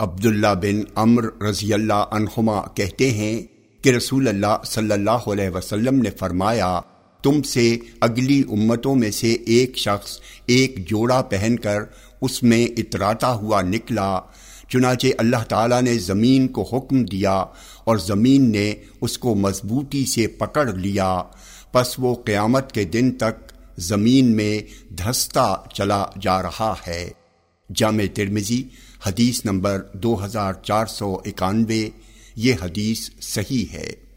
عبداللہ بن امر رضی اللہ عنہما کہتے ہیں کہ رسول اللہ صلی اللہ علیہ وسلم نے فرمایا، تم سے اگلی امتوں میں سے ایک شخص ایک جوڑا پہن کر اس میں اتراتا ہوا نکلا، چنانچہ اللہ تعالیٰ نے زمین کو حکم دیا اور زمین نے اس کو مضبوطی سے پکڑ لیا۔ پس وہ قیامت کے دن تک زمین میں دھستا چلا جا رہا ہے۔ جامع ترمزی حدیث نمبر دو ہزار چار سو اکانوے یہ حدیث صحیح ہے۔